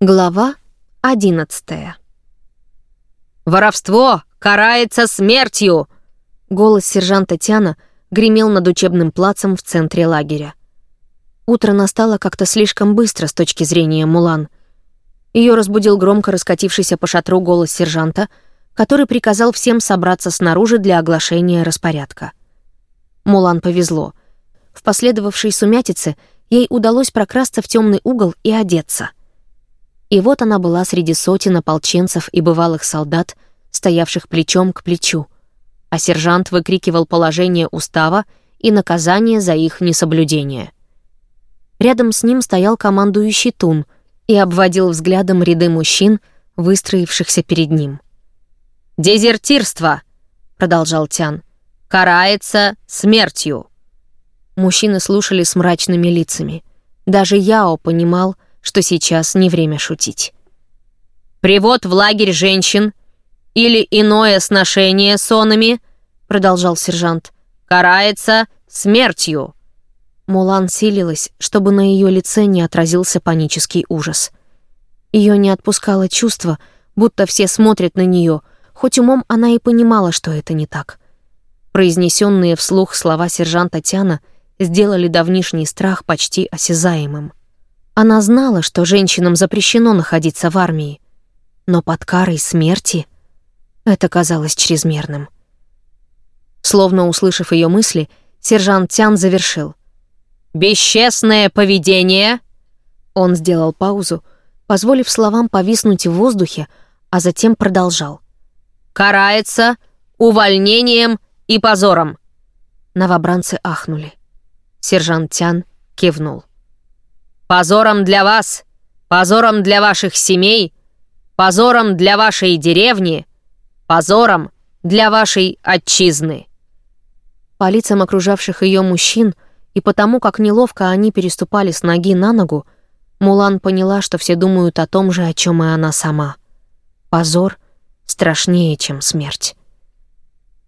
Глава одиннадцатая. «Воровство карается смертью!» Голос сержанта Тяна гремел над учебным плацем в центре лагеря. Утро настало как-то слишком быстро с точки зрения Мулан. Ее разбудил громко раскатившийся по шатру голос сержанта, который приказал всем собраться снаружи для оглашения распорядка. Мулан повезло. В последовавшей сумятице ей удалось прокрасться в темный угол и одеться. И вот она была среди сотен ополченцев и бывалых солдат, стоявших плечом к плечу, а сержант выкрикивал положение устава и наказание за их несоблюдение. Рядом с ним стоял командующий Тун и обводил взглядом ряды мужчин, выстроившихся перед ним. «Дезертирство!» — продолжал Тян. «Карается смертью!» Мужчины слушали с мрачными лицами. Даже Яо понимал, что сейчас не время шутить. «Привод в лагерь женщин или иное сношение сонами», продолжал сержант, «карается смертью». Мулан силилась, чтобы на ее лице не отразился панический ужас. Ее не отпускало чувство, будто все смотрят на нее, хоть умом она и понимала, что это не так. Произнесенные вслух слова сержанта Тяна сделали давнишний страх почти осязаемым. Она знала, что женщинам запрещено находиться в армии, но под карой смерти это казалось чрезмерным. Словно услышав ее мысли, сержант Тян завершил. «Бесчестное поведение!» Он сделал паузу, позволив словам повиснуть в воздухе, а затем продолжал. «Карается увольнением и позором!» Новобранцы ахнули. Сержант Тян кивнул. Позором для вас, позором для ваших семей, позором для вашей деревни, позором для вашей отчизны. По лицам окружавших ее мужчин и потому, как неловко они переступали с ноги на ногу, Мулан поняла, что все думают о том же, о чем и она сама. Позор страшнее, чем смерть.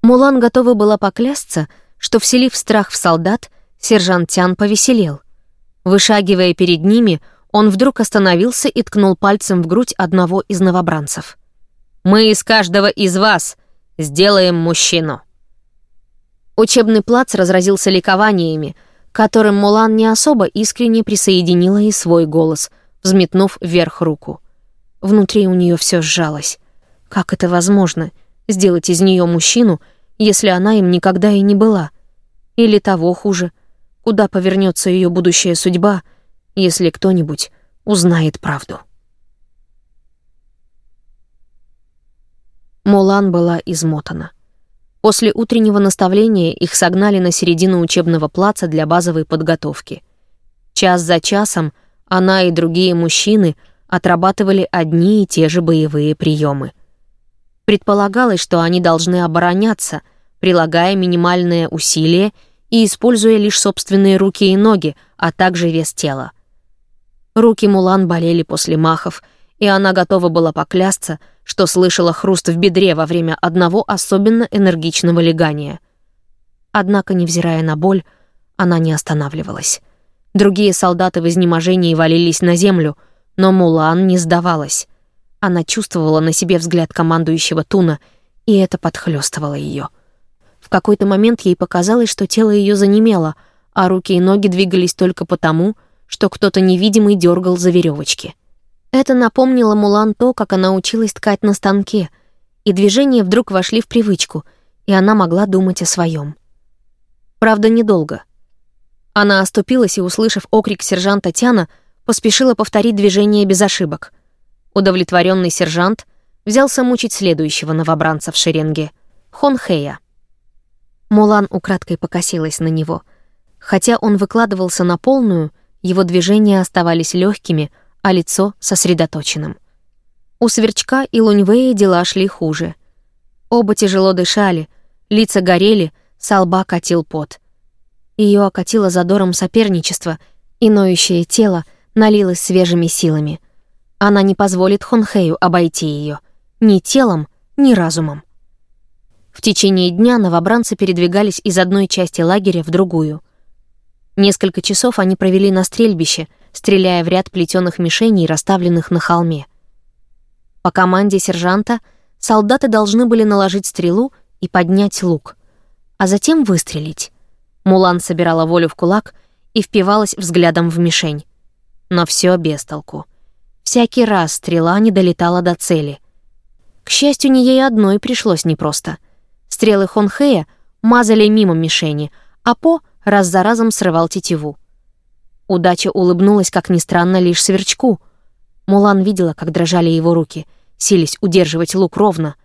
Мулан готова была поклясться, что, вселив страх в солдат, сержант Тян повеселел — Вышагивая перед ними, он вдруг остановился и ткнул пальцем в грудь одного из новобранцев. «Мы из каждого из вас сделаем мужчину». Учебный плац разразился ликованиями, которым Мулан не особо искренне присоединила и свой голос, взметнув вверх руку. Внутри у нее все сжалось. Как это возможно, сделать из нее мужчину, если она им никогда и не была? Или того хуже — куда повернется ее будущая судьба, если кто-нибудь узнает правду. Мулан была измотана. После утреннего наставления их согнали на середину учебного плаца для базовой подготовки. Час за часом она и другие мужчины отрабатывали одни и те же боевые приемы. Предполагалось, что они должны обороняться, прилагая минимальное усилие и используя лишь собственные руки и ноги, а также вес тела. Руки Мулан болели после махов, и она готова была поклясться, что слышала хруст в бедре во время одного особенно энергичного легания. Однако, невзирая на боль, она не останавливалась. Другие солдаты в изнеможении валились на землю, но Мулан не сдавалась. Она чувствовала на себе взгляд командующего Туна, и это подхлёстывало ее. В какой-то момент ей показалось, что тело ее занемело, а руки и ноги двигались только потому, что кто-то невидимый дергал за веревочки. Это напомнило Мулан то, как она училась ткать на станке, и движения вдруг вошли в привычку, и она могла думать о своем. Правда, недолго. Она оступилась и, услышав окрик сержанта Тяна, поспешила повторить движение без ошибок. Удовлетворенный сержант взялся мучить следующего новобранца в шеренге — Хонхея. Мулан украдкой покосилась на него. Хотя он выкладывался на полную, его движения оставались легкими, а лицо — сосредоточенным. У Сверчка и Луньвея дела шли хуже. Оба тяжело дышали, лица горели, со лба катил пот. Ее окатило задором соперничества, и ноющее тело налилось свежими силами. Она не позволит Хонхею обойти ее ни телом, ни разумом. В течение дня новобранцы передвигались из одной части лагеря в другую. Несколько часов они провели на стрельбище, стреляя в ряд плетеных мишеней, расставленных на холме. По команде сержанта солдаты должны были наложить стрелу и поднять лук, а затем выстрелить. Мулан собирала волю в кулак и впивалась взглядом в мишень. Но все без толку. Всякий раз стрела не долетала до цели. К счастью, не ей одной пришлось непросто. Стрелы Хонхея мазали мимо мишени, а По раз за разом срывал тетиву. Удача улыбнулась, как ни странно, лишь сверчку. Мулан видела, как дрожали его руки, сились удерживать лук ровно.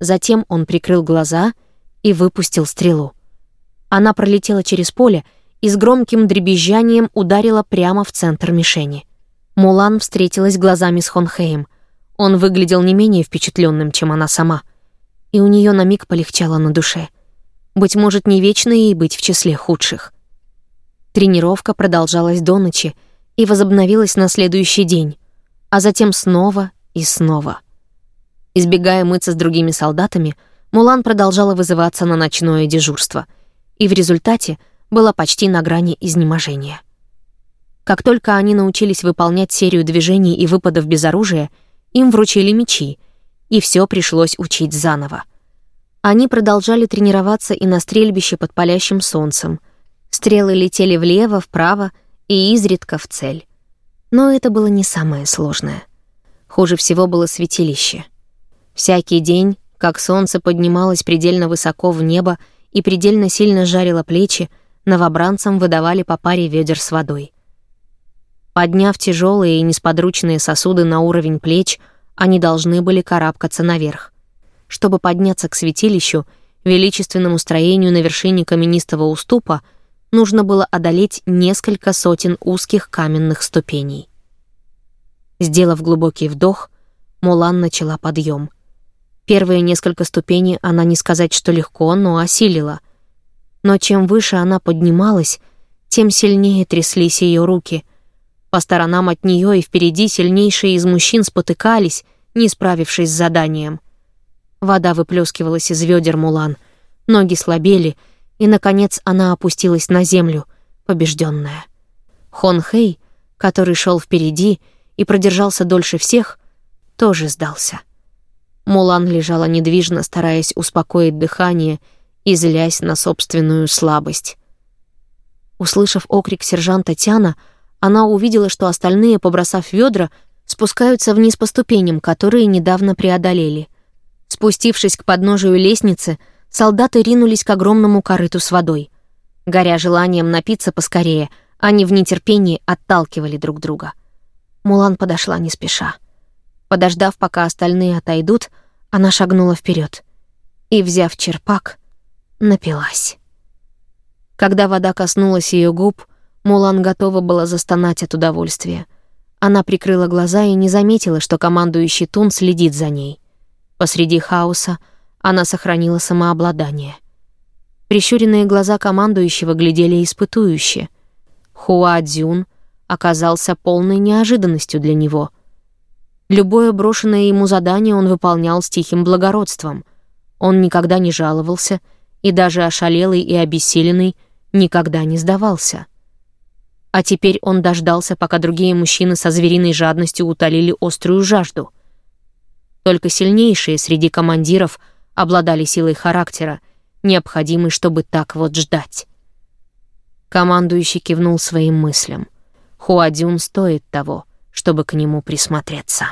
Затем он прикрыл глаза и выпустил стрелу. Она пролетела через поле и с громким дребезжанием ударила прямо в центр мишени. Мулан встретилась глазами с Хонхеем. Он выглядел не менее впечатленным, чем она сама. И у нее на миг полегчало на душе. Быть может, не вечно ей быть в числе худших. Тренировка продолжалась до ночи и возобновилась на следующий день, а затем снова и снова. Избегая мыться с другими солдатами, Мулан продолжала вызываться на ночное дежурство и в результате была почти на грани изнеможения. Как только они научились выполнять серию движений и выпадов без оружия, им вручили мечи, и все пришлось учить заново. Они продолжали тренироваться и на стрельбище под палящим солнцем. Стрелы летели влево, вправо и изредка в цель. Но это было не самое сложное. Хуже всего было святилище. Всякий день, как солнце поднималось предельно высоко в небо и предельно сильно жарило плечи, новобранцам выдавали по паре ведер с водой. Подняв тяжелые и несподручные сосуды на уровень плеч, они должны были карабкаться наверх. Чтобы подняться к святилищу, величественному строению на вершине каменистого уступа, нужно было одолеть несколько сотен узких каменных ступеней. Сделав глубокий вдох, Мулан начала подъем. Первые несколько ступеней она не сказать, что легко, но осилила. Но чем выше она поднималась, тем сильнее тряслись ее руки — по сторонам от нее и впереди сильнейшие из мужчин спотыкались, не справившись с заданием. Вода выплескивалась из ведер Мулан, ноги слабели, и, наконец, она опустилась на землю, побежденная. Хон Хэй, который шел впереди и продержался дольше всех, тоже сдался. Мулан лежала недвижно, стараясь успокоить дыхание и злясь на собственную слабость. Услышав окрик сержанта Тяна, она увидела, что остальные, побросав ведра, спускаются вниз по ступеням, которые недавно преодолели. Спустившись к подножию лестницы, солдаты ринулись к огромному корыту с водой. Горя желанием напиться поскорее, они в нетерпении отталкивали друг друга. Мулан подошла не спеша. Подождав, пока остальные отойдут, она шагнула вперед и, взяв черпак, напилась. Когда вода коснулась ее губ, Мулан готова была застонать от удовольствия. Она прикрыла глаза и не заметила, что командующий Тун следит за ней. Посреди хаоса она сохранила самообладание. Прищуренные глаза командующего глядели испытующе. Хуа Дзюн оказался полной неожиданностью для него. Любое брошенное ему задание он выполнял с тихим благородством. Он никогда не жаловался, и даже ошалелый и обессиленный никогда не сдавался. А теперь он дождался, пока другие мужчины со звериной жадностью утолили острую жажду. Только сильнейшие среди командиров обладали силой характера, необходимой, чтобы так вот ждать. Командующий кивнул своим мыслям. Хуадюн стоит того, чтобы к нему присмотреться.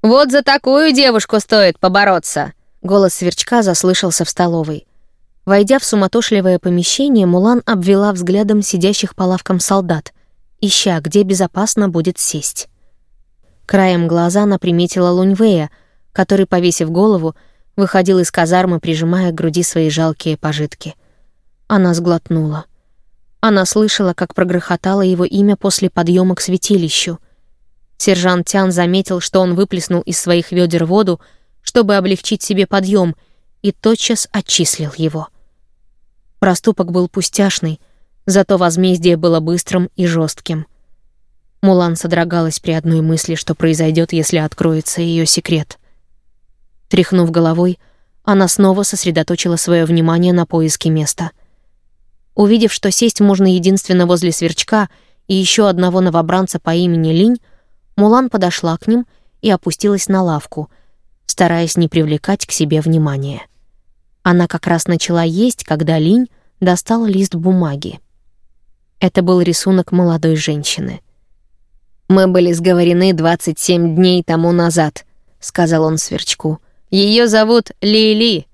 «Вот за такую девушку стоит побороться!» Голос сверчка заслышался в столовой. Войдя в суматошливое помещение, Мулан обвела взглядом сидящих по лавкам солдат, ища, где безопасно будет сесть. Краем глаза она приметила Луньвея, который, повесив голову, выходил из казармы, прижимая к груди свои жалкие пожитки. Она сглотнула. Она слышала, как прогрохотало его имя после подъема к святилищу. Сержант Тян заметил, что он выплеснул из своих ведер воду, чтобы облегчить себе подъем, и тотчас отчислил его — Проступок был пустяшный, зато возмездие было быстрым и жестким. Мулан содрогалась при одной мысли, что произойдет, если откроется ее секрет. Тряхнув головой, она снова сосредоточила свое внимание на поиске места. Увидев, что сесть можно единственно возле сверчка и еще одного новобранца по имени Линь, Мулан подошла к ним и опустилась на лавку, стараясь не привлекать к себе внимания. Она как раз начала есть, когда Линь достал лист бумаги. Это был рисунок молодой женщины. «Мы были сговорены 27 дней тому назад», — сказал он сверчку. Ее зовут Лили.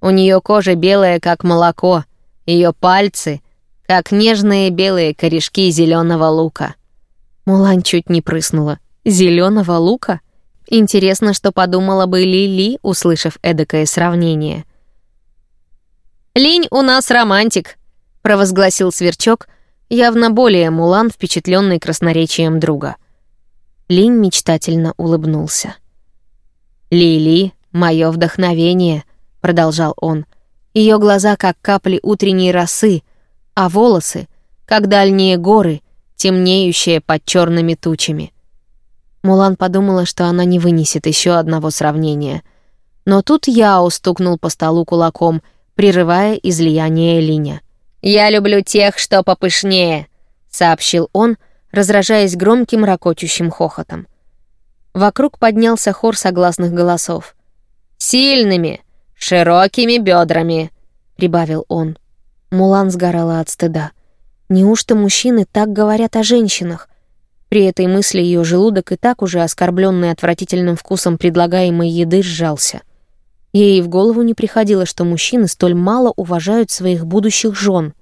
У нее кожа белая, как молоко. Ее пальцы, как нежные белые корешки зеленого лука». Мулан чуть не прыснула. Зеленого лука? Интересно, что подумала бы Лили, услышав эдакое сравнение. «Линь у нас романтик», — провозгласил Сверчок, явно более Мулан, впечатленный красноречием друга. Линь мечтательно улыбнулся. «Лили — мое вдохновение», — продолжал он. Ее глаза, как капли утренней росы, а волосы, как дальние горы, темнеющие под черными тучами. Мулан подумала, что она не вынесет еще одного сравнения. Но тут Яо стукнул по столу кулаком — прерывая излияние Линя. «Я люблю тех, что попышнее», — сообщил он, разражаясь громким ракочущим хохотом. Вокруг поднялся хор согласных голосов. «Сильными, широкими бедрами», — прибавил он. Мулан сгорала от стыда. Неужто мужчины так говорят о женщинах? При этой мысли ее желудок и так уже оскорбленный отвратительным вкусом предлагаемой еды сжался. Ей в голову не приходило, что мужчины столь мало уважают своих будущих жен.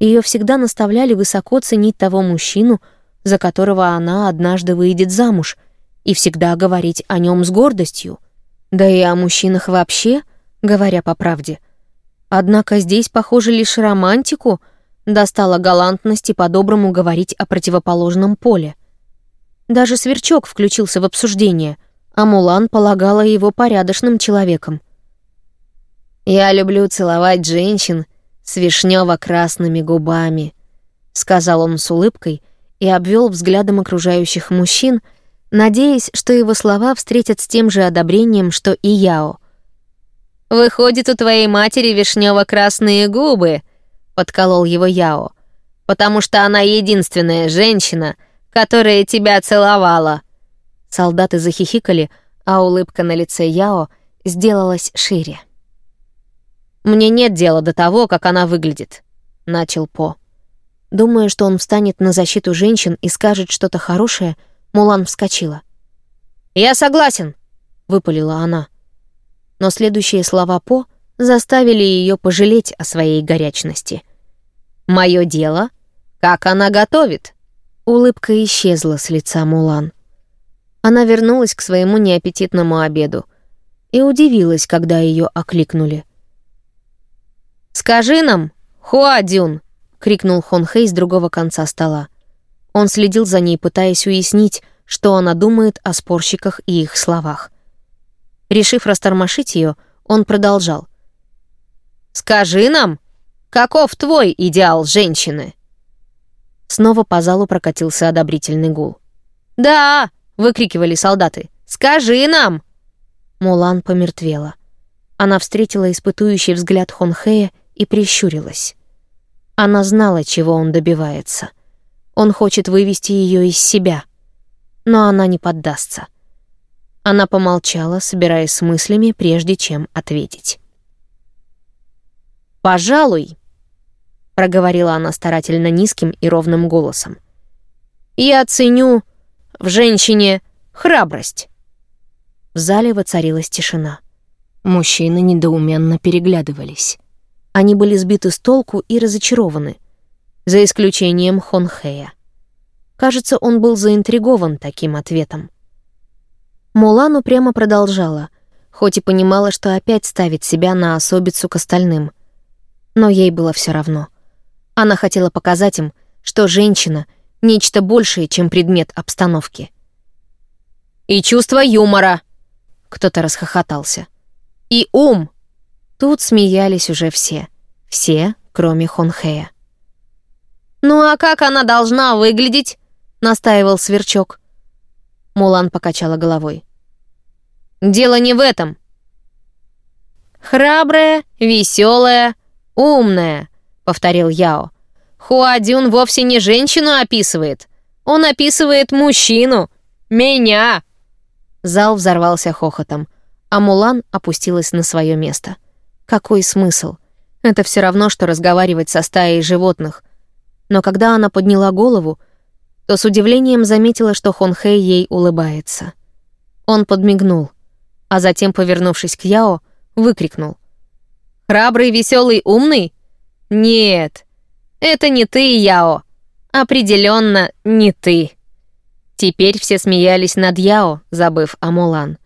Ее всегда наставляли высоко ценить того мужчину, за которого она однажды выйдет замуж, и всегда говорить о нем с гордостью. Да и о мужчинах вообще, говоря по правде. Однако здесь, похоже, лишь романтику достало галантности по-доброму говорить о противоположном поле. Даже Сверчок включился в обсуждение — а Мулан полагала его порядочным человеком. «Я люблю целовать женщин с вишнево-красными губами», — сказал он с улыбкой и обвел взглядом окружающих мужчин, надеясь, что его слова встретят с тем же одобрением, что и Яо. «Выходит, у твоей матери вишнево-красные губы», — подколол его Яо, «потому что она единственная женщина, которая тебя целовала». Солдаты захихикали, а улыбка на лице Яо сделалась шире. «Мне нет дела до того, как она выглядит», — начал По. Думая, что он встанет на защиту женщин и скажет что-то хорошее, Мулан вскочила. «Я согласен», — выпалила она. Но следующие слова По заставили ее пожалеть о своей горячности. «Мое дело, как она готовит». Улыбка исчезла с лица Мулан. Она вернулась к своему неаппетитному обеду и удивилась, когда ее окликнули. «Скажи нам, Хуадюн!» — крикнул Хон Хэй с другого конца стола. Он следил за ней, пытаясь уяснить, что она думает о спорщиках и их словах. Решив растормошить ее, он продолжал. «Скажи нам, каков твой идеал женщины?» Снова по залу прокатился одобрительный гул. «Да, выкрикивали солдаты. «Скажи нам!» Мулан помертвела. Она встретила испытующий взгляд Хонхея и прищурилась. Она знала, чего он добивается. Он хочет вывести ее из себя. Но она не поддастся. Она помолчала, собираясь с мыслями, прежде чем ответить. «Пожалуй», — проговорила она старательно низким и ровным голосом, «я ценю в женщине храбрость. В зале воцарилась тишина. Мужчины недоуменно переглядывались. Они были сбиты с толку и разочарованы, за исключением Хонхея. Кажется, он был заинтригован таким ответом. Мулану прямо продолжала, хоть и понимала, что опять ставит себя на особицу к остальным. Но ей было все равно. Она хотела показать им, что женщина — Нечто большее, чем предмет обстановки. «И чувство юмора!» Кто-то расхохотался. «И ум!» Тут смеялись уже все. Все, кроме Хонхея. «Ну а как она должна выглядеть?» — настаивал Сверчок. Мулан покачала головой. «Дело не в этом. Храбрая, веселая, умная», — повторил Яо. Хуадюн вовсе не женщину описывает. Он описывает мужчину. Меня!» Зал взорвался хохотом, а Мулан опустилась на свое место. Какой смысл? Это все равно, что разговаривать со стаей животных. Но когда она подняла голову, то с удивлением заметила, что Хонхэй ей улыбается. Он подмигнул, а затем, повернувшись к Яо, выкрикнул. «Храбрый, веселый, умный? Нет, это не ты, Яо. Определенно не ты». Теперь все смеялись над Яо, забыв о Мулан.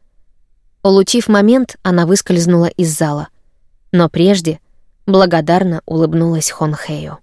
Улучив момент, она выскользнула из зала. Но прежде благодарно улыбнулась Хонхэю.